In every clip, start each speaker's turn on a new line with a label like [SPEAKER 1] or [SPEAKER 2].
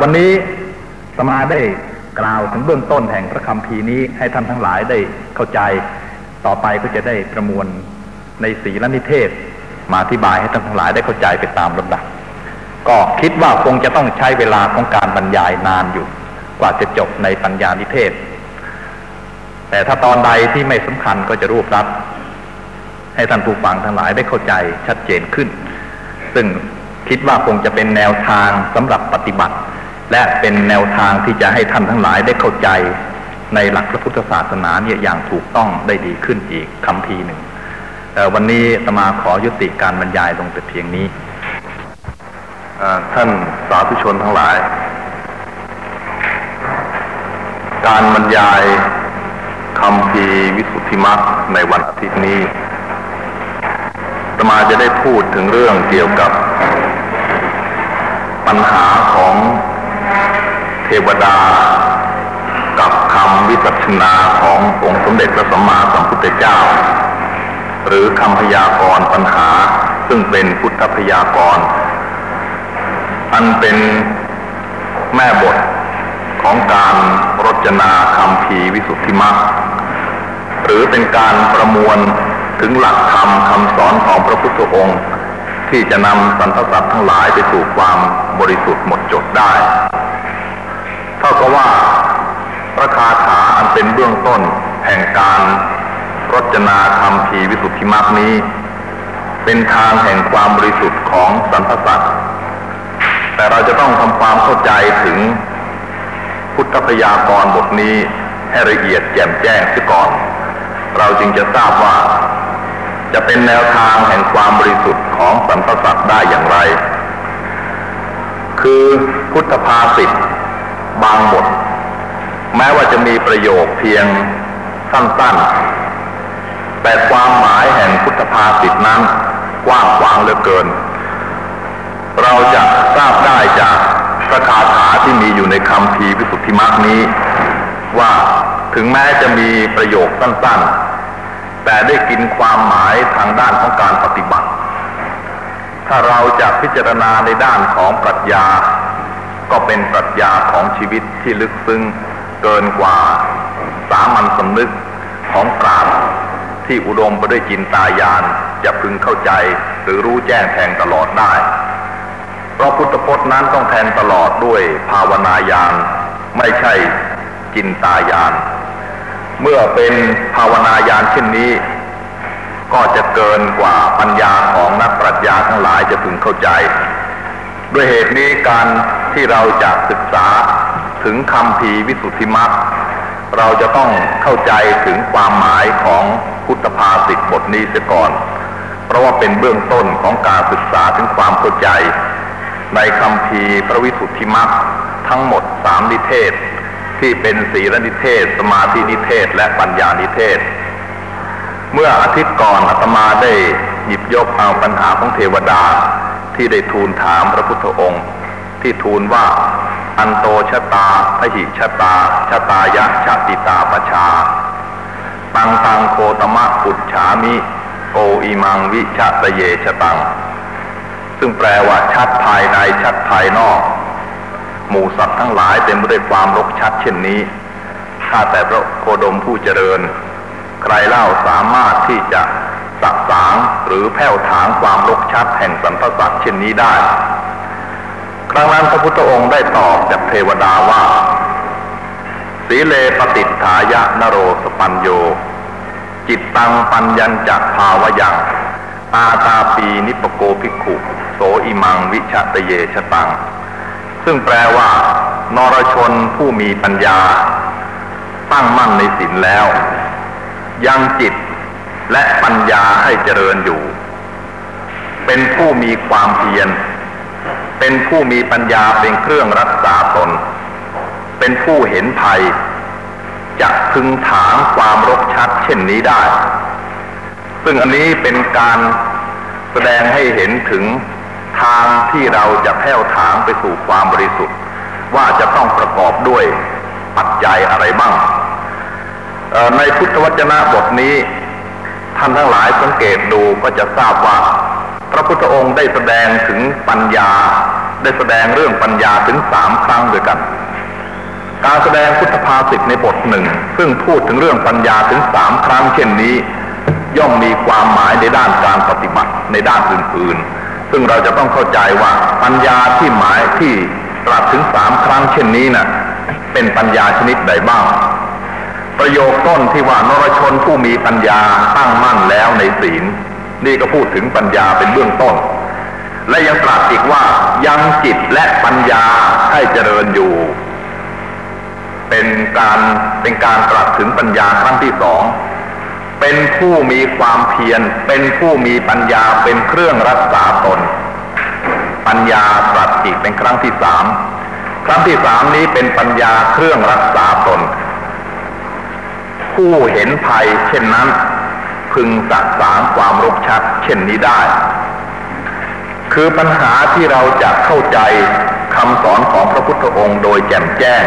[SPEAKER 1] วันนี้สมาได้กล่าวถึงเบื้องต้นแห่งพระคำพีนี้ให้ท่านทั้งหลายได้เข้าใจ ต่อไปก็จะได้ประมวลในสีและนิเทศ มาอธิบายให้ท่านทั้งหลายได้เข้าใจไปตามลำดับ ก็คิดว่าคงจะต้องใช้เวลาของการบรรยายนานอยู่ กว่าจะจบในปัญญานิเทศ แต่ถ้าตอนใดที่ไม่สำคัญก็จะรวบรัดให้ท่านผู้ฟังทั้งหลายได้เข้าใจชัดเจนขึ้น ซึ่งคิดว่าคงจะเป็นแนวทางสำหรับปฏิบัติ และเป็นแนวทางที่จะให้ท่านทั้งหลายได้เข้าใจในหลักพระพุทธศาสนาเนี่ยอย่างถูกต้องได้ดีขึ้นอีกคำพีหนึ่งวันนี้ตมาขอยุติการบรรยายลงแต่เพียงนี้
[SPEAKER 2] ท่านสาธุชนทั้งหลาย การบรรยายคำพีวิสุทธิมรรคในวันอาทิตย์นี้ตมาจะได้พูดถึงเรื่องเกี่ยวกับปัญหาของ วดา กับคำวิสัชนาขององค์สมเด็จพระสัมมาสัมพุทธเจ้า หรือคำพยากรณ์ปัญหาซึ่งเป็นพุทธพยากรณ์อันเป็นแม่บทของการรจนาคำพีวิสุทธิมรรคหรือเป็นการประมวลถึงหลักธรรมคำสอนของพระพุทธองค์ ที่จะนำสรรพสัตว์ทั้งหลายไปสู่ความบริสุทธิ์หมดจดได้ เท่ากับว่าพระคาถาอันเป็นเบื้องต้นแห่งการรจนาคำพีวิสุทธิมรรคนี้ เป็นทางแห่งความบริสุทธิ์ของสรรพสัตว์แต่เราจะต้องทำความเข้าใจถึงพุทธพยากรบทนี้ให้ละเอียดแจ่มแจ้งเสียก่อน เราจึงจะทราบว่า จะเป็นแนวทางแห่งความบริสุทธิ์ของสรรพสัตว์ได้อย่างไร คือพุทธภาษิต บางบท แม้ว่าจะมีประโยคเพียงสั้นๆ แต่ความหมายแห่งพุทธภาษิตนั้นกว้างขวางเหลือเกิน เราจะทราบได้จากพระคาถาที่มีอยู่ในคำพีวิสุทธิมรรคนี้ ว่าถึงแม้จะมีประโยคสั้นๆ แต่ได้กินความหมายทางด้านของการปฏิบัติ ถ้าเราจะพิจารณาในด้านของปรัชญา ก็เป็นปรัชญาของชีวิตที่ลึกซึ้งเกินกว่าสามัญสำนึกของปราชญ์ที่อุดมไปด้วยจินตายานจะพึงเข้าใจหรือรู้แจ้งแทงตลอดได้ เพราะพุทธพจน์นั้นต้องแทนตลอดด้วยภาวนายานไม่ใช่จินตายาน เมื่อเป็นภาวนายานเช่นนี้ ก็จะเกินกว่าปัญญาของนักปรัชญาทั้งหลายจะพึงเข้าใจ ด้วยเหตุนี้การ ที่เราจะศึกษาถึงคำพีวิสุทธิมรรคเราจะต้องเข้าใจถึงความหมายของพุทธภาษิตบทนี้เสียก่อน เพราะว่าเป็นเบื้องต้นของการศึกษาถึงความเข้าใจ ในคำพีพระวิสุทธิมรรคทั้งหมดสามนิเทศ ที่เป็นศีลนิเทศ สมาธินิเทศ และปัญญานิเทศ เมื่ออาทิตย์ก่อนอาตมาได้หยิบยกเอาปัญหาของเทวดาที่ได้ทูลถามพระพุทธองค์ ที่ทูลว่า อันโตชะตาพหิชะตาชะตายะชาติตาปชา ตังตังโคตมะปุจฉามิโออิมังวิชะตะเยชะตัง ซึ่งแปลว่าชัดภายในชัดภายนอก หมู่สัตว์ทั้งหลายเต็มไปด้วยความรกชัดเช่นนี้ข้าแต่พระโคดมผู้เจริญ ใครเล่าสามารถที่จะสักสางหรือแผ่วถางความรกชัดแห่งสรรพสัตเช่นนี้ได้ ครั้งนั้นพระพุทธองค์ได้ตอบจากเทวดาว่า สีเลปฏิฐายะนโรสปัญโย จิตตังปัญญัญจักภาวยังอาตาปีนิปโกภิกขุ โสอิมังวิชตเยชตัง ซึ่งแปลว่า นรชนผู้มีปัญญา ตั้งมั่นในศีลแล้ว ยังจิตและปัญญาให้เจริญอยู่ เป็นผู้มีความเพียร เป็นผู้มีปัญญาเป็นเครื่องรักษาตน เป็นผู้เห็นภัยจะพึงถางความรกชัดเช่นนี้ได้ ซึ่งอันนี้เป็นการแสดงให้เห็นถึงทางที่เราจะแผ่วถางไปสู่ความบริสุทธิ์ ว่าจะต้องประกอบด้วยปัจจัยอะไรบ้าง ในพุทธวจนะบทนี้ ท่านทั้งหลายสังเกตดูก็จะทราบว่า พระพุทธองค์ได้แสดงถึงปัญญา ได้แสดงเรื่องปัญญาถึงสามครั้งด้วยกัน การแสดงพุทธภาษิตในบทหนึ่ง ซึ่งพูดถึงเรื่องปัญญาถึงสามครั้งเช่นนี้ ย่อมมีความหมายในด้านการปฏิบัติในด้านอื่นๆ ซึ่งเราจะต้องเข้าใจว่าปัญญาที่หมายที่ตรัสถึงสามครั้งเช่นนี้นะ่ะเป็นปัญญาชนิดใดบ้าง ประโยคต้นที่ว่านรชนผู้มีปัญญาตั้งมั่นแล้วในศีล นี่ก็พูดถึงปัญญาเป็นเบื้องต้น และยังตรัสอีกว่ายังจิตและปัญญาให้เจริญอยู่ เป็นการเป็นการตรัสถึงปัญญาครั้งที่สองเป็นผู้มีความเพียร เป็นผู้มีปัญญาเป็นเครื่องรักษาตน ปัญญาตรัสอีกเป็นครั้งที่สามครั้งที่สามนี้เป็นปัญญาเครื่องรักษาตน ผู้เห็นภัยเช่นนั้น พึงสักสางความรกชัดเช่นนี้ได้ คือปัญหาที่เราจะเข้าใจคำสอนของพระพุทธองค์โดยแจ่มแจ้ง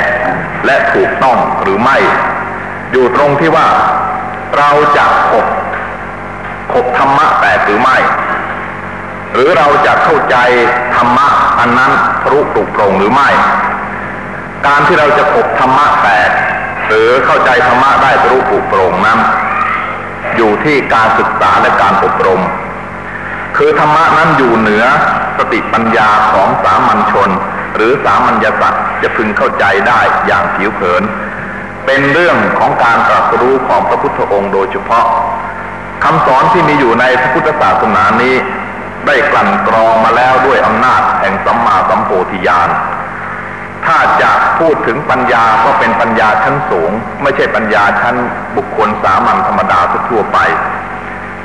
[SPEAKER 2] และถูกต้องหรือไม่ อยู่ตรงที่ว่าเราจะขบขบธรรมะแตกหรือไม่ หรือเราจะเข้าใจธรรมะอันนั้นรู้ปลุกโรงหรือไม่ การที่เราจะขบธรรมะแตกหรือเข้าใจธรรมะได้รู้ปลุกโรงนั้น อยู่ที่การศึกษาและการอบรม คือธรรมะนั้นอยู่เหนือสติปัญญาของสามัญชน หรือสามัญญสัตว์จะพึงเข้าใจได้อย่างผิวเผิน เป็นเรื่องของการตรัสรู้ของพระพุทธองค์โดยเฉพาะคำสอนที่มีอยู่ในพระพุทธศาสนานี้ ได้กลั่นกรองมาแล้วด้วยอำนาจแห่งสัมมาสัมโพธิญาณ ถ้าจะพูดถึงปัญญาก็เป็นปัญญาชั้นสูง ไม่ใช่ปัญญาชั้นบุคคลสามัญธรรมดาทั่วไป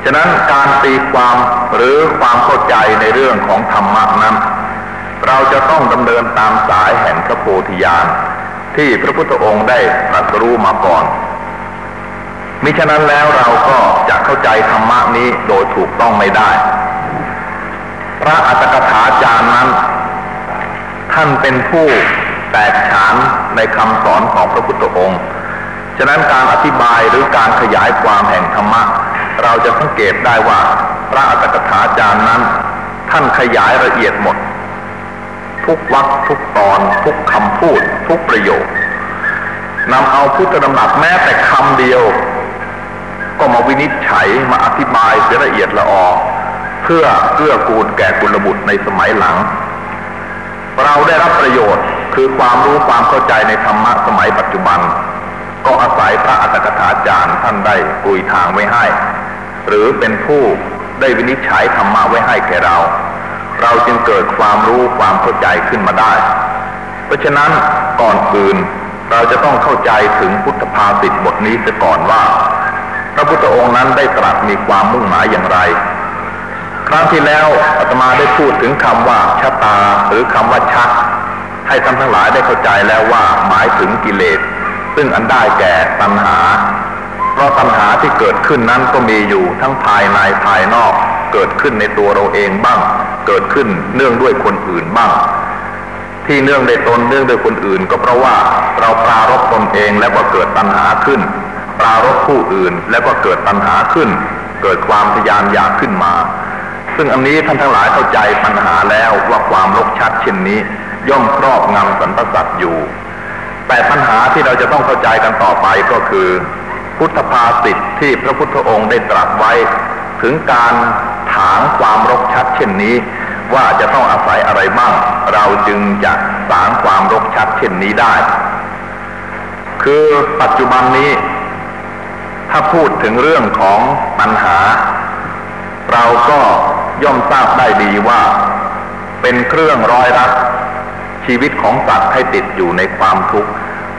[SPEAKER 2] ฉะนั้นการตีความหรือความเข้าใจในเรื่องของธรรมะนั้น เราจะต้องดำเนินตามสายแห่งพระโพธิญาณที่พระพุทธองค์ได้ตรัสรู้มาก่อน มิฉะนั้นแล้วเราก็จะเข้าใจธรรมะนี้โดยถูกต้องไม่ได้ พระอัตถกถาจารย์นั้น ท่านเป็นผู้ แตกฉานในคำสอนของพระพุทธองค์ ฉะนั้นการอธิบายหรือการขยายความแห่งธรรมะ เราจะสังเกตได้ว่าพระอัตถกถาจารย์นั้น ท่านขยายละเอียดหมด ทุกวรรคทุกตอน ทุกคำพูด ทุกประโยคนำเอาพุทธดำรัสแม้แต่คำเดียว ก็มาวินิจฉัยมาอธิบายเสียละเอียดละออเพื่อเกื้อกูลแก่กุลบุตรในสมัยหลัง เราได้รับประโยชน์ คือความรู้ความเข้าใจในธรรมะสมัยปัจจุบัน ก็อาศัยพระอัตถกถาจารย์ท่านได้กุยทางไว้ให้ หรือเป็นผู้ได้วินิจฉัยธรรมะไว้ให้แก่เรา เราจึงเกิดความรู้ความเข้าใจขึ้นมาได้ เพราะฉะนั้นก่อนอื่นเราจะต้องเข้าใจถึงพุทธภาษิตบทนี้เสียก่อนว่า พระพุทธองค์นั้นได้ตรัสมีความมุ่งหมายอย่างไร ครั้งที่แล้วอาตมาได้พูดถึงคำว่าชะตาหรือคำว่าชัก ให้ท่านทั้งหลายได้เข้าใจแล้วว่าหมายถึงกิเลส ซึ่งอันได้แก่ตัณหา เพราะตัณหาที่เกิดขึ้นนั้นก็มีอยู่ทั้งภายในภายนอก เกิดขึ้นในตัวเราเองบ้าง เกิดขึ้นเนื่องด้วยคนอื่นบ้าง ที่เนื่องในตนเนื่องด้วยคนอื่น ก็เพราะว่าเราปรารบตนเองแล้วก็เกิดตัณหาขึ้น ปรารบผู้อื่นแล้วก็เกิดตัณหาขึ้น เกิดความทยานอยากขึ้นมา ซึ่งอันนี้ท่านทั้งหลายเข้าใจปัญหาแล้วว่าความลกชัดเช่นนี้ ย่อมครอบงำสรรพสัตว์อยู่ แต่ปัญหาที่เราจะต้องเข้าใจกันต่อไปก็คือ พุทธภาษิตที่พระพุทธองค์ได้ตรัสไว้ ถึงการถางความรกชัดเช่นนี้ ว่าจะต้องอาศัยอะไรบ้างเราจึงจะสางความรกชัดเช่นนี้ได้ คือปัจจุบันนี้ ถ้าพูดถึงเรื่องของปัญหา เราก็ย่อมทราบได้ดีว่า เป็นเครื่องร้อยรัด ชีวิตของสัตว์ให้ติดอยู่ในความทุกข์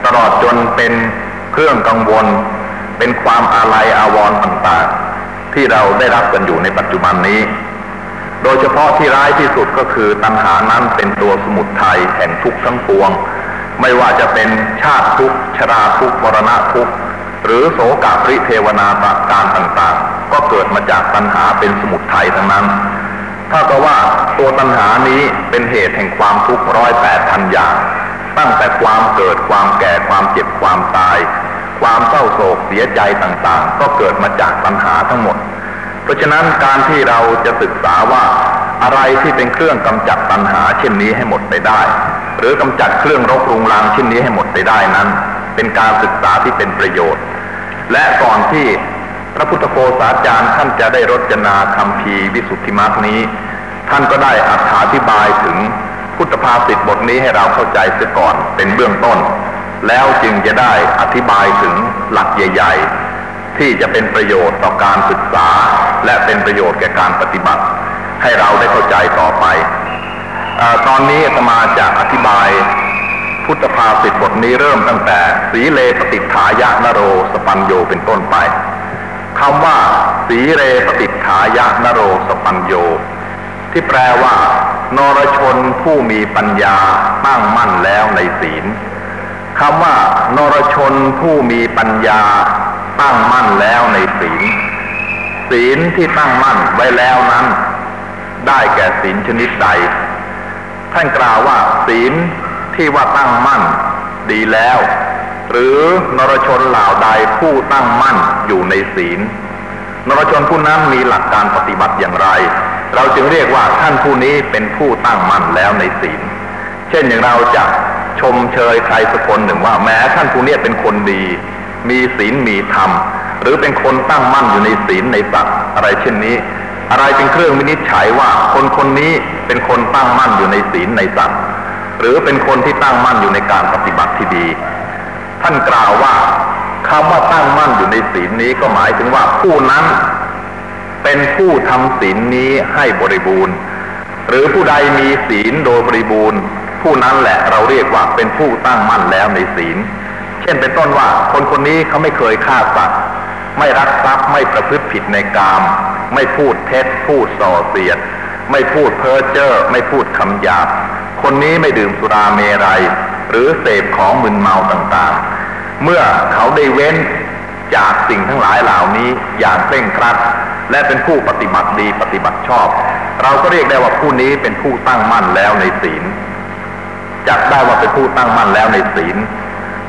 [SPEAKER 2] ตลอดจนเป็นเครื่องกังวล เป็นความอาลัยอาวรณ์ต่างๆ ที่เราได้รับกันอยู่ในปัจจุบันนี้ โดยเฉพาะที่ร้ายที่สุดก็คือตัณหานั้นเป็นตัวสมุดไทยแห่งทุกข์ทั้งปวง ไม่ว่าจะเป็นชาติทุกข์ชราทุกข์มรณะทุกข์หรือโสกาปริเทวนาตาการต่างๆ ก็เกิดมาจากตัณหาเป็นสมุดไทยทั้งนั้น ถ้าก็ว่าตัวตัณหานี้เป็นเหตุแห่งความทุกข์ร้อยแปดพันอย่าง ตั้งแต่ความเกิดความแก่ความเจ็บความตาย ความเศร้าโศกเสียใจต่างๆ ก็เกิดมาจากปัญหาทั้งหมด เพราะฉะนั้นการที่เราจะศึกษาว่าอะไรที่เป็นเครื่องกำจัดปัญหาเช่นนี้ให้หมดไปได้ หรือกำจัดเครื่องรบรุงรังเช่นนี้ให้หมดไปได้นั้น เป็นการศึกษาที่เป็นประโยชน์ และก่อนที่ พระพุทธโฆษาจารย์ท่านจะได้รจนาคำพีวิสุทธิมรรคนี้ ท่านก็ได้อธิบายถึงพุทธภาษิตบทนี้ให้เราเข้าใจเสียก่อนเป็นเบื้องต้น แล้วจึงจะได้อธิบายถึงหลักใหญ่ ๆ ที่จะเป็นประโยชน์ต่อการศึกษา และเป็นประโยชน์แก่การปฏิบัติ ให้เราได้เข้าใจต่อไปอตอนนี้อาตมาจะอธิบายพุทธภาษิตบทนี้เริ่มตั้งแต่สีเลปฏิฐายะนโรสปัญโยเป็นต้นไป คำว่า สีเรปฏิฐายะนโรสปัญโย ที่แปลว่า นรชนผู้มีปัญญาตั้งมั่นแล้วในศีลคำว่านรชนผู้มีปัญญาตั้งมั่นแล้วในศีล ศีลที่ตั้งมั่นไว้แล้วนั้น ได้แก่ศีลชนิดใด ท่านกล่าวว่า ศีลที่ว่าตั้งมั่น ดีแล้ว หรือนรชนเหล่าใดผู้ตั้งมั่นอยู่ในศีล นรชนผู้นั้นมีหลักการปฏิบัติอย่างไร เราจึงเรียกว่าท่านผู้นี้เป็นผู้ตั้งมั่นแล้วในศีล เช่นอย่างเราจะชมเชยใครสักคนหนึ่งว่าแม้ท่านผู้นี้เป็นคนดี มีศีลมีธรรม หรือเป็นคนตั้งมั่นอยู่ในศีลในสัตว์อะไรเช่นนี้ อะไรเป็นเครื่องวินิจฉัยว่าคนคนนี้เป็นคนตั้งมั่นอยู่ในศีลในสัตว์หรือเป็นคนที่ตั้งมั่นอยู่ในการปฏิบัติที่ดี ท่านกล่าวว่าคำว่าตั้งมั่นอยู่ในศีลนี้ก็หมายถึงว่าผู้นั้น เป็นผู้ทำศีลนี้ให้บริบูรณ์ หรือผู้ใดมีศีลโดยบริบูรณ์ ผู้นั้นแหละเราเรียกว่าเป็นผู้ตั้งมั่นแล้วในศีล เช่นเป็นต้นว่าคนคนนี้เขาไม่เคยฆ่าสัตว์ไม่รักทรัพย์ไม่ประพฤติผิดในกาม ไม่พูดเท็จพูดส่อเสียด ไม่พูดเพ้อเจ้อไม่พูดคำหยาบ คนนี้ไม่ดื่มสุราเมรัย หรือเสพของมึนเมาต่างๆ เมื่อเขาได้เว้นจากสิ่งทั้งหลายเหล่านี้อย่างเคร่งครัด และเป็นผู้ปฏิบัติดีปฏิบัติชอบ เราก็เรียกได้ว่าผู้นี้เป็นผู้ตั้งมั่นแล้วในศีลจัดได้ว่าเป็นผู้ตั้งมั่นแล้วในศีล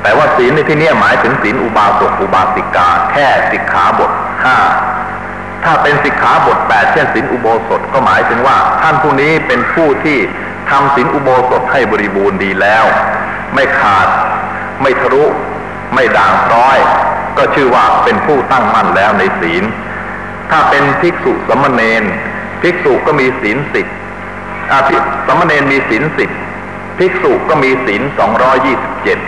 [SPEAKER 2] แต่ว่าศีลในที่นี้หมายถึงศีลอุบาสกอุบาสิกา แค่สิกขาบทห้าถ้าเป็นสิกขาบทแปดเช่นศีลอุโบสถก็หมายถึงว่า ท่านผู้นี้เป็นผู้ที่ทำศีลอุโบสถให้บริบูรณ์ดีแล้ว ไม่ขาด ไม่ทะลุไม่ด่างพร้อย ก็ชื่อว่าเป็นผู้ตั้งมั่นแล้วในศีล ถ้าเป็นภิกษุสมณเณรภิกษุก็มีศีลสิบอาภิสมณเณรมีศีลสิบภิกษุก็มีศีลสองร้อยี่สิบเจ็ด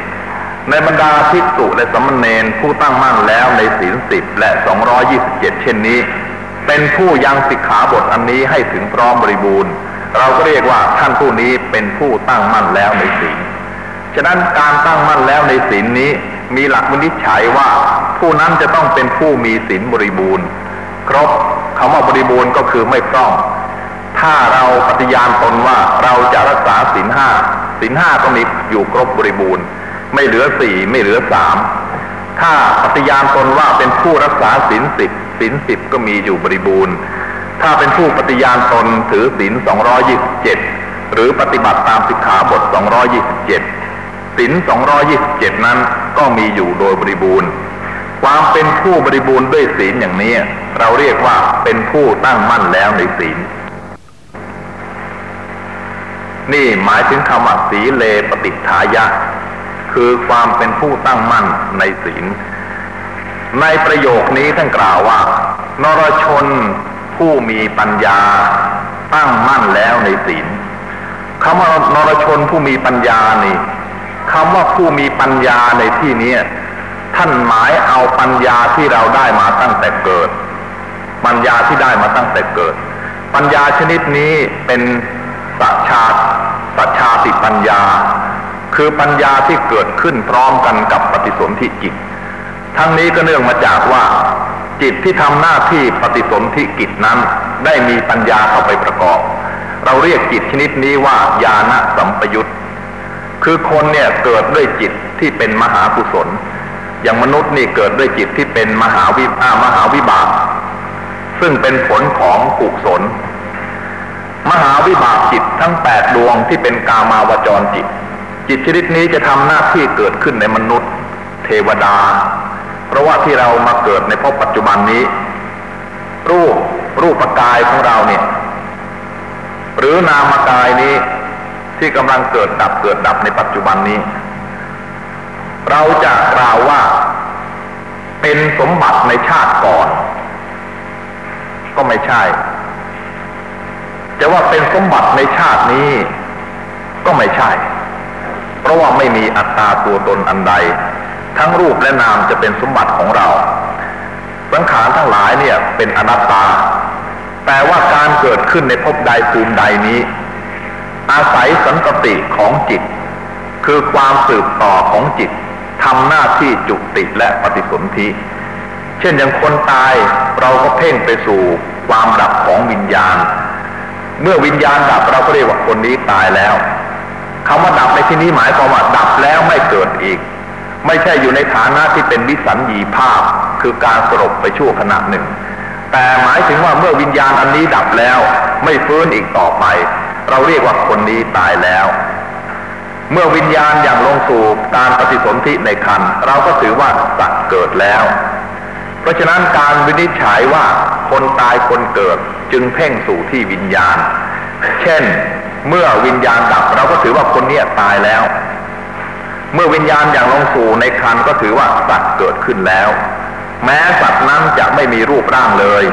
[SPEAKER 2] ในบรรดาภิกษุและสมณเณรผู้ตั้งมั่นแล้วในศีลสิบและสองร้อยี่สิบเจ็ดเช่นนี้ เป็นผู้ยังสิกขาบทอันนี้ให้ถึงพร้อมบริบูรณ์ เราก็เรียกว่าท่านผู้นี้เป็นผู้ตั้งมั่นแล้วในศีล ฉะนั้นการตั้งมั่นแล้วในศีลนี้มีหลักวินิจฉัยว่า ผู้นั้นจะต้องเป็นผู้มีศีลบริบูรณ์ ครบคำว่าบริบูรณ์ก็คือไม่พร่อง ถ้าเราปฏิญาณตนว่าเราจะรักษาศีลห้าศีลห้าต้องมีอยู่ครบบริบูรณ์ ไม่เหลือสี่ไม่เหลือสามถ้าปฏิญาณตนว่าเป็นผู้รักษาศีลสิบศีลสิบก็มีอยู่บริบูรณ์ ถ้าเป็นผู้ปฏิญาณตนถือศีล227หรือปฏิบัติตามสิกขาบท227ศีล 227นั้นก็มีอยู่โดยบริบูรณ์ ความเป็นผู้บริบูรณ์ด้วยศีลอย่างนี้ เราเรียกว่าเป็นผู้ตั้งมั่นแล้วในศีล นี่หมายถึงคำว่าสีเลปฏิฐายะ คือความเป็นผู้ตั้งมั่นในศีล ในประโยคนี้ท่านกล่าวว่า นรชนผู้มีปัญญาตั้งมั่นแล้วในศีลคำว่านรชนผู้มีปัญญานี่ คำว่าผู้มีปัญญาในที่นี้ท่านหมายเอาปัญญาที่เราได้มาตั้งแต่เกิด ปัญญาที่ได้มาตั้งแต่เกิด ปัญญาชนิดนี้เป็นสัจชาสัจชาติปัญญา คือปัญญาที่เกิดขึ้นพร้อมกันกับปฏิสนธิจิต ทั้งนี้ก็เนื่องมาจากว่า จิตที่ทำหน้าที่ปฏิสนธิกิจนั้น ได้มีปัญญาเข้าไปประกอบ เราเรียกจิตชนิดนี้ว่าญาณสัมปยุต คือคนเนี่ยเกิดด้วยจิตที่เป็นมหากุศล อย่างมนุษย์นี่เกิดด้วยจิตที่เป็นมหาวิอามหาวิบาก ซึ่งเป็นผลของกุศล มหาวิบากจิตทั้งแปดดวงที่เป็นกามาวจรจิต จิตชนิดนี้จะทำหน้าที่เกิดขึ้นในมนุษย์ เทวดา เพราะว่าที่เรามาเกิดในพบปัจจุบันนี้ รูปรูปกายของเราเนี่ย หรือนามกายนี้ ที่กำลังเกิดดับเกิดดับในปัจจุบันนี้ เราจะกล่าวว่าเป็นสมบัติในชาติก่อน ก็ไม่ใช่ จะว่าเป็นสมบัติในชาตินี้ ก็ไม่ใช่ เพราะว่าไม่มีอัตตาตัวตนอันใด ทั้งรูปและนามจะเป็นสมบัติของเราสังขารทั้งหลายเนี่ยเป็นอนัตตา แต่ว่าการเกิดขึ้นในภพใดภูมิใดนี้ อาศัยสันติของจิต คือความสืบต่อของจิตทำหน้าที่จุติและปฏิสนธิ เช่นอย่างคนตายเราก็เพ่งไปสู่ความดับของวิญญาณ เมื่อวิญญาณดับเราก็เรียกว่าคนนี้ตายแล้วคำว่าดับในที่นี้หมายความว่าดับแล้วไม่เกิดอีก ไม่ใช่อยู่ในฐานะที่เป็นวิสัญญีภาพ คือการสลบไปชั่วขณะหนึ่ง แต่หมายถึงว่าเมื่อวิญญาณอันนี้ดับแล้ว ไม่ฟื้นอีกต่อไป เราเรียกว่าคนนี้ตายแล้ว เมื่อวิญญาณอย่างลงสู่การปฏิสนธิในคันเราก็ถือว่าสัตว์เกิดแล้ว เพราะฉะนั้นการวินิจฉัยว่าคนตายคนเกิดจึงเพ่งสู่ที่วิญญาณ เช่น เมื่อวิญญาณดับเราก็ถือว่าคนนี้ตายแล้ว เมื่อวิญญาณอย่างลงสู่ในคันก็ถือว่าสัตว์เกิดขึ้นแล้ว แม้สัตว์นั้นจะไม่มีรูปร่างเลย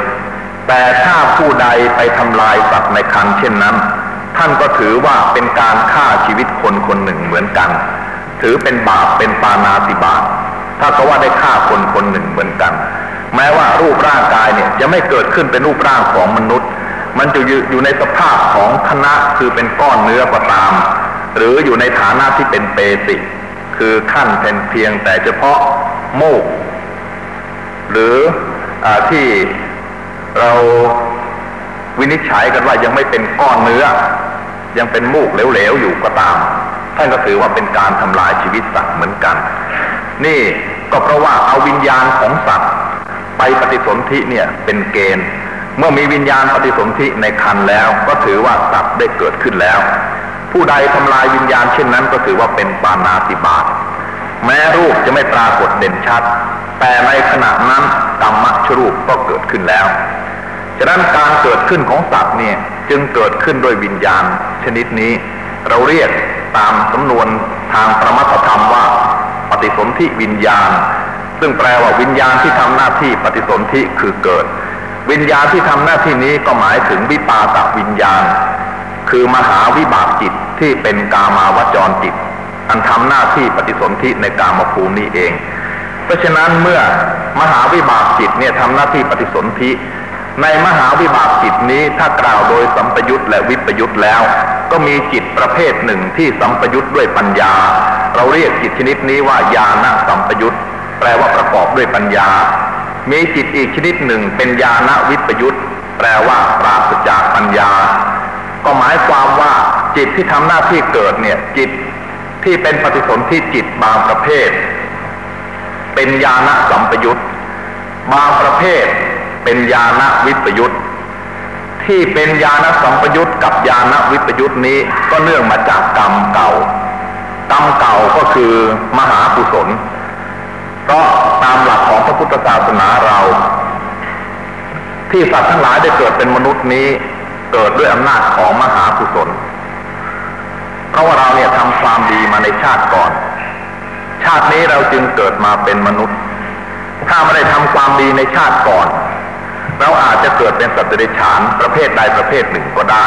[SPEAKER 2] แต่ถ้าผู้ใดไปทำลายสัตว์ในคันเช่นนั้น ท่านก็ถือว่าเป็นการฆ่าชีวิตคนคนหนึ่งเหมือนกัน ถือเป็นบาปเป็นปานาติบาตถ้าก็ว่าได้ฆ่าคนคนหนึ่งเหมือนกัน แม้ว่ารูปร่างกายเนี่ยจะไม่เกิดขึ้นเป็นรูปร่างของมนุษย์ มันจะอยู่ในสภาพของคณะคือเป็นก้อนเนื้อก็ตาม หรืออยู่ในฐานะที่เป็นเปติคือขั้นเป็นเพียงแต่เฉพาะโมก หรืออที่เรา วินิจฉัยกันว่ายังไม่เป็นก้อนเนื้อ ยังเป็นมูกเหลวๆอยู่ก็ตาม ท่านก็ถือว่าเป็นการทำลายชีวิตสัตว์เหมือนกัน นี่ก็เพราะว่าเอาวิญญาณของสัตว์ ไปปฏิสนธิเนี่ยเป็นเกณฑ์ เมื่อมีวิญญาณปฏิสนธิในคันแล้ว ก็ถือว่าสัตว์ได้เกิดขึ้นแล้ว ผู้ใดทำลายวิญญาณเช่นนั้นก็ถือว่าเป็นปานาติบาตแม้รูปจะไม่ปรากฏเด่นชัด แต่ในขณะนั้นกรรมชรูปก็เกิดขึ้นแล้ว ฉะนั้นการเกิดขึ้นของสัตว์เนี่ยจึงเกิดขึ้นโดยวิญญาณชนิดนี้ เราเรียกตามสำนวนทางประมัตธรรมว่า ปฏิสนธิวิญญาณ ซึ่งแปลว่าวิญญาณที่ทำหน้าที่ปฏิสนธิคือเกิด วิญญาณที่ทำหน้าที่นี้ก็หมายถึงวิปาตวิญญาณ คือมหาวิบากจิตที่เป็นกามาวจรจิต อันทำหน้าที่ปฏิสนธิในกามภูมินี้เอง เพราะฉะนั้นเมื่อมหาวิบากจิตเนี่ยทำหน้าที่ปฏิสนธิ ในมหาวิบากจิตนี้ถ้ากล่าวโดยสัมปยุตและวิปยุตแล้ว ก็มีจิตประเภทหนึ่งที่สัมปยุตด้วยปัญญา เราเรียกจิตชนิดนี้ว่าญาณสัมปยุตแปลว่าประกอบด้วยปัญญา มีจิตอีกชนิดหนึ่งเป็นญาณวิปยุตแปลว่าปราศจากปัญญา ก็หมายความว่าจิตที่ทำหน้าที่เกิดเนี่ยจิตที่เป็นปฏิสนธิจิตบางประเภท เป็นญาณสัมปยุตบางประเภท เป็นญาณวิปยุตที่เป็นญาณสัมปยุตกับญาณวิปยุตนี้ก็เนื่องมาจากกรรมเก่ากรรมเก่าก็คือมหากุศล เพราะตามหลักของพระพุทธศาสนาเรา ที่สัตว์ทั้งหลายได้เกิดเป็นมนุษย์นี้ เกิดด้วยอำนาจของมหากุศล เพราะว่าเราเนี่ยทำความดีมาในชาติก่อน ชาตินี้เราจึงเกิดมาเป็นมนุษย์ ถ้าไม่ได้ทำความดีในชาติก่อน เราอาจจะเกิดเป็นสัตว์เดรัจฉานประเภทใดประเภทหนึ่งก็ได้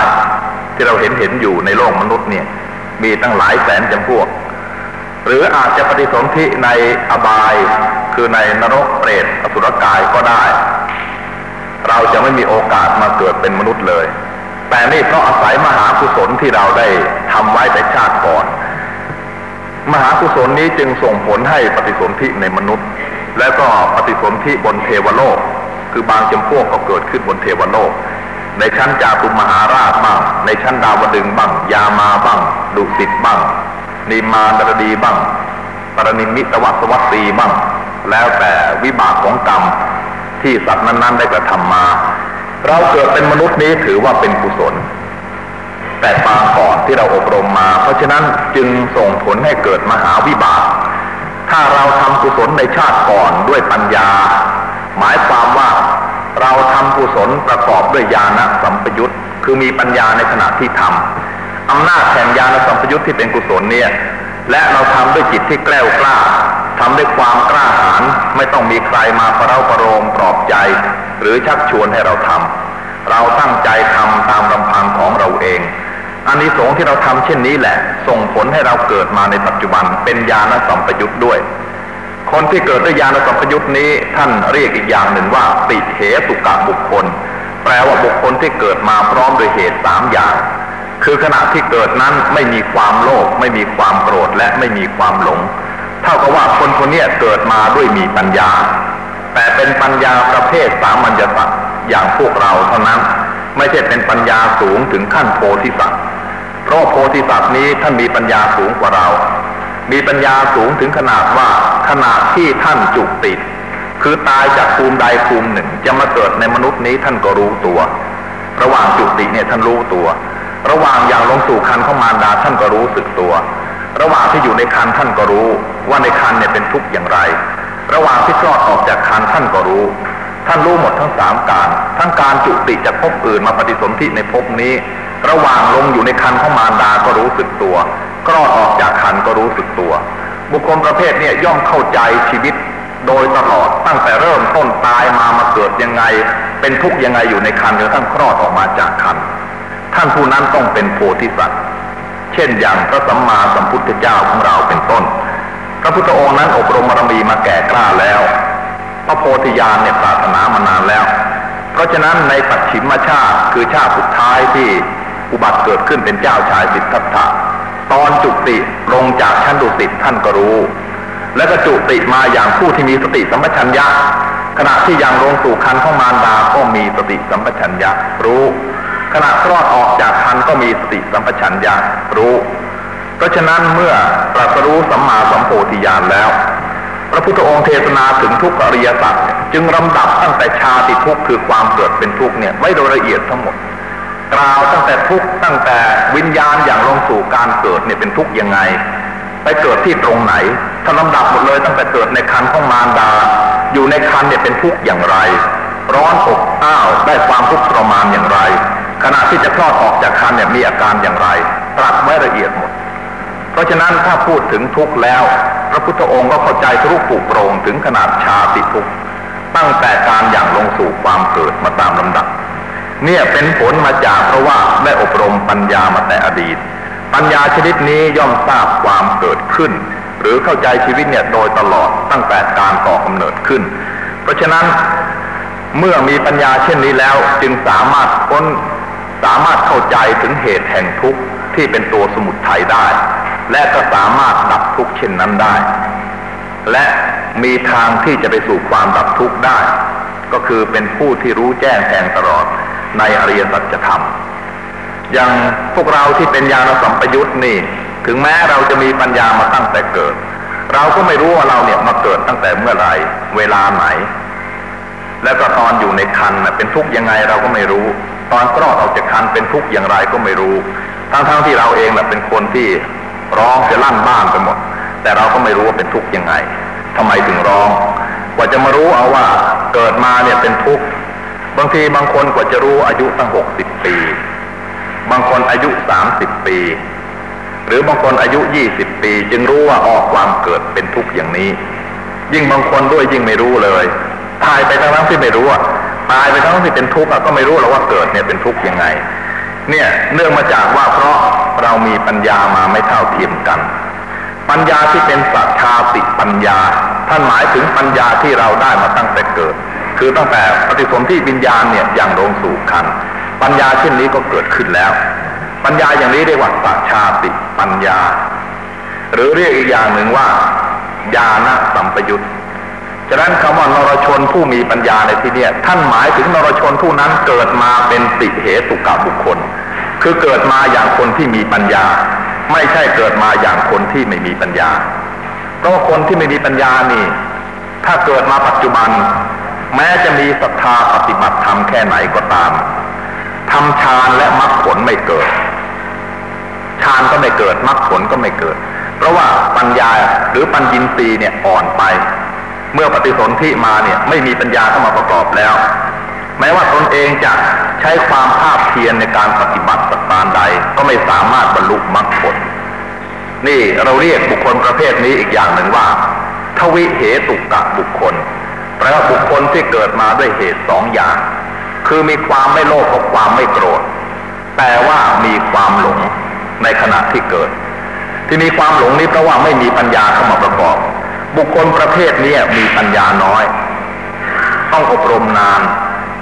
[SPEAKER 2] ที่เราเห็นเห็นอยู่ในโลกมนุษย์เนี่ยมีตั้งหลายแสนจำพวก หรืออาจจะปฏิสนธิในอบาย คือในนรกเปรตอสุรกายก็ได้ เราจะไม่มีโอกาสมาเกิดเป็นมนุษย์เลย แต่นี่เพราะอาศัยมหากุศลที่เราได้ทำไว้แต่ชาติก่อน มหากุศลนี้จึงส่งผลให้ปฏิสนธิในมนุษย์ และก็ปฏิสนธิบนเทวโลก คือบางจำพวกก็เกิดขึ้นบนเทวโลก ในชั้นจาตุมหาราชบ้าง ในชั้นดาวดึงบ้าง ยามาบ้าง ดุสิตบ้าง นิมานดดีบ้างปรนิมิตวัสวัตตีบ้าง แล้วแต่วิบากของกรรมที่สัตว์นั้นๆได้กระทำมา เราเกิดเป็นมนุษย์นี้ถือว่าเป็นกุศล แต่ปางก่อนที่เราอบรมมา เพราะฉะนั้นจึงส่งผลให้เกิดมหาวิบาก ถ้าเราทำกุศลในชาติก่อนด้วยปัญญา หมายความว่าเราทำกุศลประกอบด้วยญาณสัมปยุตคือมีปัญญาในขณะที่ทำอำนาจแห่งญาณสัมปยุตที่เป็นกุศลเนี่ย และเราทำด้วยจิตที่แกล้วกล้าทำด้วยความกล้าหาญไม่ต้องมีใครมาประเราประโลมปลอบใจ หรือชักชวนให้เราทำเราตั้งใจทำตามลำพังของเราเองอันนี้สงที่เราทำเช่นนี้แหละ ส่งผลให้เราเกิดมาในปัจจุบันเป็นญาณสัมปยุตด้วย คนที่เกิดด้วยญาณสัมปยุตนี้ท่านเรียกอีกอย่างหนึ่งว่า ติเหตุกะบุคคล แปลว่าบุคคลที่เกิดมาพร้อมด้วยเหตุสามอย่าง คือขณะที่เกิดนั้นไม่มีความโลภไม่มีความโกรธและไม่มีความหลง เท่ากับว่าคนคนนี้เกิดมาด้วยมีปัญญา แต่เป็นปัญญาประเภทสามัญญสัตว์อย่างพวกเราเท่านั้น ไม่ใช่เป็นปัญญาสูงถึงขั้นโพธิสัตว์เพราะโพธิสัตว์นี้ท่านมีปัญญาสูงกว่าเรา มีปัญญาสูงถึงขนาดว่าขนาดที่ท่านจุติดคือตายจากภูมิใดภูมิหนึ่ง จะมาเกิดในมนุษย์นี้ท่านก็รู้ตัว ระหว่างจุติเนี่ยท่านรู้ตัว ระหว่างอย่างลงสู่คันของมารดาท่านก็รู้สึกตัว ระหว่างที่อยู่ในคันท่านก็รู้ ว่าในคันเนี่ยเป็นทุกข์อย่างไร ระหว่างที่คลอดออกจากคันท่านก็รู้ ท่านรู้หมดทั้งสามการ ทั้งการจุติจากภพอื่นมาปฏิสนธิในภพนี้ ระหว่างลงอยู่ในคันของมารดาก็รู้สึกตัว คลอดออกจากคันก็รู้สึกตัว บุคคลประเภทนี้ย่อมเข้าใจชีวิตโดยตลอดตั้งแต่เริ่มต้นตายมามาเกิดยังไง เป็นทุกข์ยังไงอยู่ในคันจนทั้งคลอดออกมาจากคันท่านผู้นั้นต้องเป็นโพธิสัตว์เช่นอย่างพระสัมมาสัมพุทธเจ้าของเราเป็นต้น พระพุทธองค์นั้นอบรมบารมีมาแก่กล้าแล้ว พระโพธิญาณเนี่ยปรารถนามานานแล้ว เพราะฉะนั้นในปัจฉิมชาติคือชาติสุดท้ายที่อุบัติเกิดขึ้นเป็นเจ้าชายสิทธัตถะ ตอนจุติลงจากชั้นดุสิตท่านก็รู้ และก็จุติมาอย่างผู้ที่มีสติสัมปชัญญะขณะที่ยังลงสู่คันของมารดาก็มีสติสัมปชัญญะรู้ ขณะคลอดออกจากคันก็มีสติสัมปชัญญะรู้ เพราะฉะนั้นเมื่อตรัสรู้สัมมาสัมโพธิญาณแล้ว พระพุทธองค์เทศนาถึงทุกขอริยสัจจึงลำดับตั้งแต่ชาติทุกข์คือความเกิดเป็นทุกข์เนี่ยไว้โดยละเอียดทั้งหมด กล่าวตั้งแต่ทุกตั้งแต่วิญญาณอย่างลงสู่การเกิดเนี่ยเป็นทุกยังไง ไปเกิดที่ตรงไหนท่านลำดับหมดเลยตั้งแต่เกิดในคันของมารดา อยู่ในคันเนี่ยเป็นทุกอย่างไร ร้อนอกอ้าวได้ความทุกข์ทรมานอย่างไร ขณะที่จะคลอดออกจากคันเนี่ยมีอาการอย่างไรตรัสไว้ละเอียดหมด เพราะฉะนั้นถ้าพูดถึงทุกข์แล้ว พระพุทธองค์ก็เข้าใจทุกปุโปรงถึงขนาดชาติทุกข์ตั้งแต่การอย่างลงสู่ความเกิดมาตามลำดับ เนี่ยเป็นผลมาจากเพราะว่าได้อบรมปัญญามาแต่อดีต ปัญญาชนิดนี้ย่อมทราบความเกิดขึ้น หรือเข้าใจชีวิตเนี่ยโดยตลอดตั้งแต่การก่อกำเนิดขึ้น เพราะฉะนั้นเมื่อมีปัญญาเช่นนี้แล้วจึงสามารถค้นสามารถเข้าใจถึงเหตุแห่งทุกข์ที่เป็นตัวสมุทัยได้ และก็สามารถดับทุกข์เช่นนั้นได้ และมีทางที่จะไปสู่ความดับทุกข์ได้ ก็คือเป็นผู้ที่รู้แจ้งแทงตลอด ในอริยสัจธรรม อย่างพวกเราที่เป็นญาณสัมปยุตนี่ ถึงแม้เราจะมีปัญญามาตั้งแต่เกิด เราก็ไม่รู้ว่าเราเนี่ยมาเกิดตั้งแต่เมื่อไรเวลาไหน แล้วก็ตอนอยู่ในคันเป็นทุกข์ยังไงเราก็ไม่รู้ ตอนคลอดออกจากคันเป็นทุกข์อย่างไรก็ไม่รู้ทั้งๆทที่เราเองเป็นคนที่ร้องจะลั่นบ้านไปหมด แต่เราก็ไม่รู้ว่าเป็นทุกข์ยังไงทำไมถึงร้อง กว่าจะมารู้เอาว่าเกิดมาเนี่ยเป็นทุกข์ บางทีบางคนกว่าจะรู้อายุตั้งหกสิบปี บางคนอายุสามสิบปี หรือบางคนอายุยี่สิบปี จึงรู้ว่าออกความเกิดเป็นทุกข์อย่างนี้ ยิ่งบางคนด้วยยิ่งไม่รู้เลยตายไปทั้งนั้นที่ไม่รู้อะตายไปทั้งที่เป็นทุกข์ก็ไม่รู้แล้วว่าเกิดเนี่ยเป็นทุกข์ยังไง เนี่ยเนื่องมาจากว่าเพราะเรามีปัญญามาไม่เท่าเทียมกัน ปัญญาที่เป็นสัจชาติปัญญา ท่านหมายถึงปัญญาที่เราได้มาตั้งแต่เกิด คือตั้งแต่ปฏิสนธิวิญญาณเนี่ยอย่างลงสู่คันปัญญาเช่นนี้ก็เกิดขึ้นแล้ว ปัญญาอย่างนี้เรียกว่าสัจชาติปัญญา หรือเรียกอีกอย่างหนึ่งว่าญาณสัมปยุตฉะนั้นคำว่านรชนผู้มีปัญญาในที่นี้ท่านหมายถึงนรชนผู้นั้นเกิดมาเป็นติเหตุกับบุคคล คือเกิดมาอย่างคนที่มีปัญญา ไม่ใช่เกิดมาอย่างคนที่ไม่มีปัญญา เพราะคนที่ไม่มีปัญญานี่ ถ้าเกิดมาปัจจุบัน แม้จะมีศรัทธาปฏิบัติธรรมแค่ไหนก็ตามทำฌานและมรรคผลไม่เกิดฌานก็ไม่เกิดมรรคผลก็ไม่เกิด เพราะว่าปัญญาหรือปัญญินทรีย์เนี่ยอ่อนไป เมื่อปฏิสนธิมาเนี่ยไม่มีปัญญาเข้ามาประกอบแล้ว แม้ว่าตนเองจะใช้ความภาคเพียรในการปฏิบัติสักการใด ก็ไม่สามารถบรรลุมรรคผล นี่เราเรียกบุคคลประเภทนี้อีกอย่างหนึ่งว่า ทวิเหตุกะบุคคล แปลว่าบุคคลที่เกิดมาด้วยเหตุสองอย่าง คือมีความไม่โลภกับความไม่โกรธ แต่ว่ามีความหลงในขณะที่เกิด ที่มีความหลงนี้เพราะว่าไม่มีปัญญาเข้ามาประกอบ บุคคลประเภทนี้มีปัญญาน้อย ต้องอบรมนาน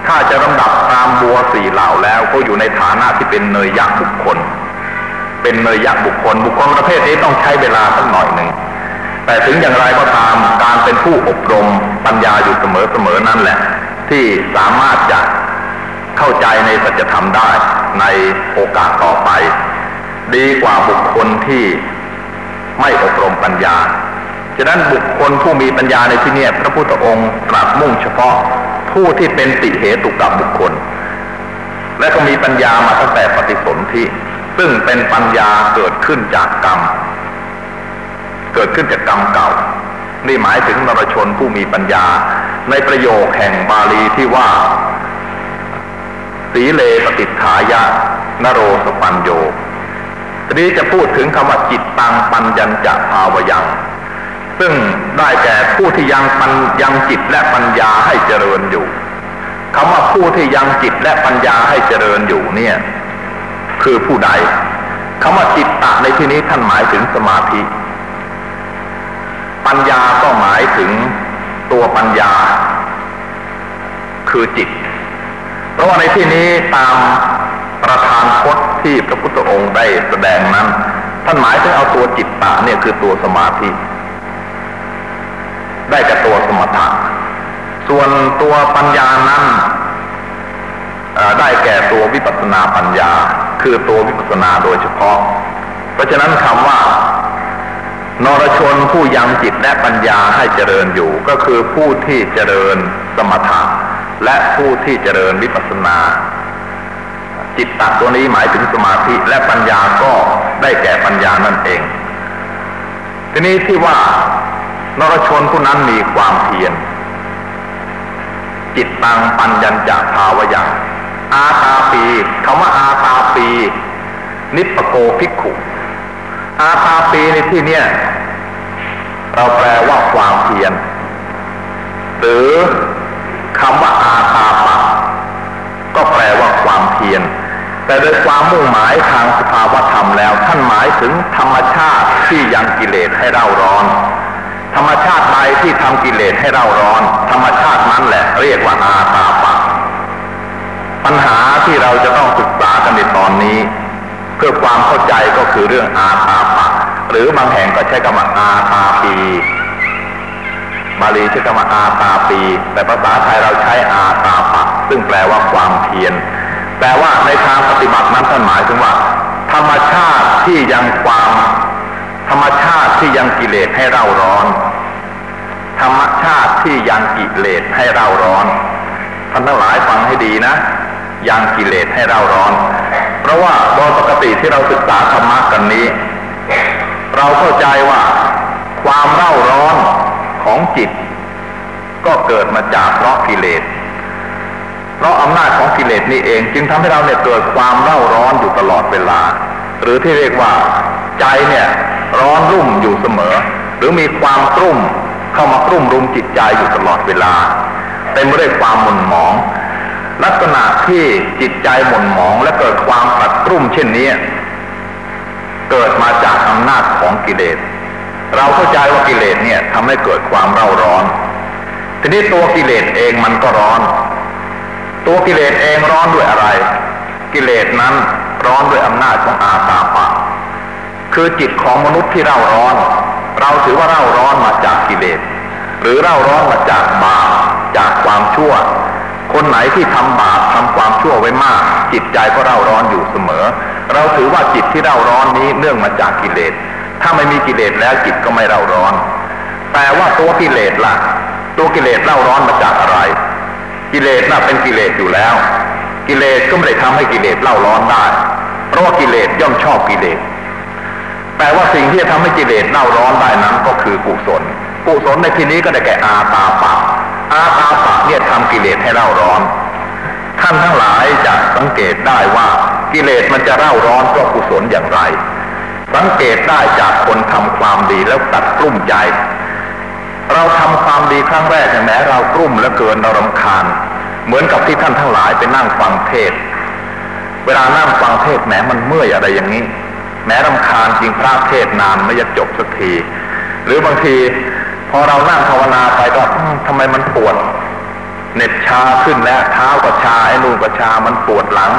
[SPEAKER 2] ถ้าจะลำดับตามบัวสี่เหล่าแล้วก็อยู่ในฐานะที่เป็นเนยยักษ์บุคคล เป็นเนยยักษ์บุคคล บุคคลประเภทนี้ต้องใช้เวลาสักหน่อยหนึ่ง แต่ถึงอย่างไรก็ตามการเป็นผู้อบรมปัญญาอยู่เสมอๆนั่นแหละ ที่สามารถจะเข้าใจในสัจธรรมได้ในโอกาสต่อไป ดีกว่าบุคคลที่ไม่อบรมปัญญา ฉะนั้นบุคคลผู้มีปัญญาในที่นี้พระพุทธองค์ตรัสมุ่งเฉพาะผู้ที่เป็นติเหตุกับบุคคล และก็มีปัญญามาตั้งแต่ปฏิสนธิซึ่งเป็นปัญญาเกิดขึ้นจากกรรม เกิดขึ้นจากกรรมเก่า นี่หมายถึงนรชนผู้มีปัญญา ในประโยคแห่งบาลีที่ว่า สีเลปฏิฐายะนโรสปัญโยทีนี้จะพูดถึงคำว่าจิตตังปัญญัญจะภาวยังซึ่งได้แก่ผู้ที่ยังปัญยังจิตและปัญญาให้เจริญอยู่คำว่าผู้ที่ยังจิตและปัญญาให้เจริญอยู่เนี่ย คือผู้ใดคำว่าจิตตะในที่นี้ท่านหมายถึงสมาธิ ปัญญาก็หมายถึงตัวปัญญา คือจิต เพราะว่าในที่นี้ตามประธานพจน์ที่พระพุทธองค์ได้แสดงนั้น ท่านหมายถึงเอาตัวจิตตะเนี่ยคือตัวสมาธิ ได้กับตัวสมถะส่วนตัวปัญญานั้นได้แก่ตัววิปัสสนาปัญญา คือตัววิปัสสนาโดยเฉพาะ เพราะฉะนั้นคำว่า นรชนผู้ยังจิตและปัญญาให้เจริญอยู่ ก็คือผู้ที่เจริญสมถะและผู้ที่เจริญวิปัสสนา จิตตตัวนี้หมายถึงสมาธิและปัญญาก็ได้แก่ปัญญานั่นเอง ทีนี้ที่ว่านรชนผู้นั้นมีความเพียรจิตตังปัญญัญจะภาวยังอาตาปีคำว่าอาตาปี นิปโกภิกขุ อาตาปีในที่เนี้ยเราแปลว่าความเพียรหรือคำว่าอาตาปะก็แปลว่าความเพียรแต่โดยความมุ่งหมายทางสภาวธรรมแล้ว ท่านหมายถึงธรรมชาติที่ยังกิเลสให้เร่าร้อน ธรรมชาติใดที่ทำกิเลสให้เร่าร้อน ธรรมชาตินั้นแหละ เรียกว่าอาตาปะปัญหาที่เราจะต้องศึกษากันในตอนนี้ พื่อความเข้าใจก็คือเรื่องอาตาปะหรือบางแห่งก็ใช้คำว่าอาตาปี บาลีใช้คำว่าอาตาปี แต่ภาษาไทยเราใช้อาตาปะซึ่งแปลว่าความเพียรแต่ว่าในทางปฏิบัตินั้นท่านหมายถึงว่า ธรรมชาติที่ยังความ ธรรมชาติที่ยังกิเลสให้เร่าร้อน ธรรมชาติที่ยังกิเลสให้เร่าร้อนท่านทั้งหลายฟังให้ดีนะ ยังกิเลสให้เราร้อน เพราะว่าโดยปกติที่เราศึกษาธรรมะกันนี้ เราเข้าใจว่าความเร่าร้อนของจิต ก็เกิดมาจากเพราะกิเลสเพราะอำนาจของกิเลสนี่เอง จึงทำให้เราเนี่ยเกิดความเร่าร้อนอยู่ตลอดเวลา หรือที่เรียกว่าใจเนี่ยร้อนรุ่มอยู่เสมอ หรือมีความกลุ่มเข้ามากลุ่มรุมจิตใจอยู่ตลอดเวลาเต็มไปด้วยความหม่นหมอง ลักษณะที่จิตใจหม่นหมองและเกิดความขัดกรุ่มเช่นนี้ เกิดมาจากอำนาจของกิเลส เราเข้าใจว่ากิเลสเนี่ยทำให้เกิดความเร่าร้อน ทีนี้ตัวกิเลสเองมันก็ร้อน ตัวกิเลสเองร้อนด้วยอะไร กิเลสนั้นร้อนด้วยอำนาจของอาตาปะคือจิตของมนุษย์ที่เร่าร้อน เราถือว่าเร่าร้อนมาจากกิเลส หรือเร่าร้อนมาจากบาปจากความชั่ว คนไหนที่ทำบาปทำความชั่วไว้มาก จิตใจก็เร่าร้อนอยู่เสมอ เราถือว่าจิตที่เร่าร้อนนี้เนื่องมาจากกิเลส ถ้าไม่มีกิเลสแล้วจิตก็ไม่เร่าร้อน แต่ว่าตัวกิเลสล่ะ ตัวกิเลสเร่าร้อนมาจากอะไร กิเลสน่ะเป็นกิเลสอยู่แล้ว กิเลสก็ไม่ได้ทำให้กิเลสเล่าร้อนได้ เพราะว่ากิเลสย่อมชอบกิเลสแต่ว่าสิ่งที่จะทำให้กิเลสเล่าร้อนได้นั้นก็คือกุศล กุศลในที่นี้ก็ได้แก่อาตาปะ อาตาปะเนี่ยทำกิเลสให้เร่าร้อน ท่านทั้งหลายจะสังเกตได้ว่ากิเลสมันจะเร่าร้อนเพราะกุศลอย่างไร สังเกตได้จากคนทำความดีแล้วตัดกลุ้มใจ เราทำความดีครั้งแรกแม้เรากลุ้มแล้วเกินเรารำคาญ เหมือนกับที่ท่านทั้งหลายไปนั่งฟังเทศ เวลานั่งฟังเทศแม้มันเมื่อยอะไรอย่างนี้ แม้รำคาญจริงพระเทศนานไม่จะจบสักที หรือบางที พอเรานั่งภาวนาไปก็ทำไมมันปวดเหน็บชาขึ้นแล้วเท้าก็ชาไอ้นู่นก็ชามันปวดหลัง